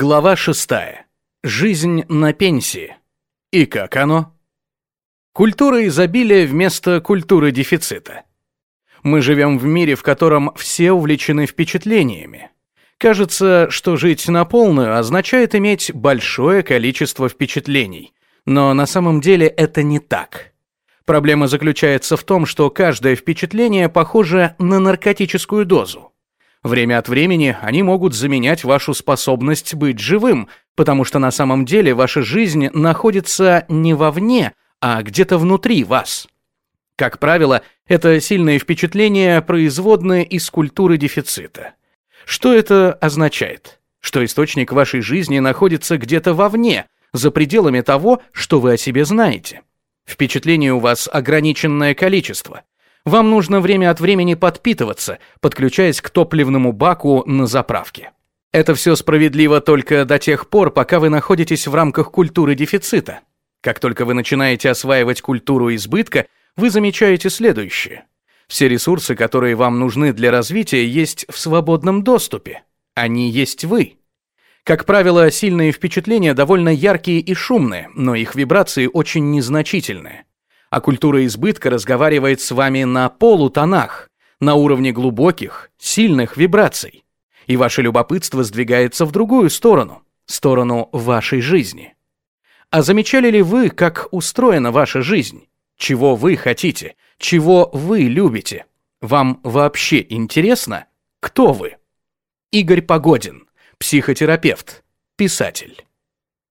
Глава 6. Жизнь на пенсии. И как оно? Культура изобилия вместо культуры дефицита. Мы живем в мире, в котором все увлечены впечатлениями. Кажется, что жить на полную означает иметь большое количество впечатлений. Но на самом деле это не так. Проблема заключается в том, что каждое впечатление похоже на наркотическую дозу. Время от времени они могут заменять вашу способность быть живым, потому что на самом деле ваша жизнь находится не вовне, а где-то внутри вас. Как правило, это сильные впечатления производные из культуры дефицита. Что это означает? Что источник вашей жизни находится где-то вовне, за пределами того, что вы о себе знаете. Впечатлений у вас ограниченное количество. Вам нужно время от времени подпитываться, подключаясь к топливному баку на заправке. Это все справедливо только до тех пор, пока вы находитесь в рамках культуры дефицита. Как только вы начинаете осваивать культуру избытка, вы замечаете следующее. Все ресурсы, которые вам нужны для развития, есть в свободном доступе. Они есть вы. Как правило, сильные впечатления довольно яркие и шумные, но их вибрации очень незначительные а культура избытка разговаривает с вами на полутонах, на уровне глубоких, сильных вибраций. И ваше любопытство сдвигается в другую сторону, сторону вашей жизни. А замечали ли вы, как устроена ваша жизнь? Чего вы хотите? Чего вы любите? Вам вообще интересно, кто вы? Игорь Погодин, психотерапевт, писатель.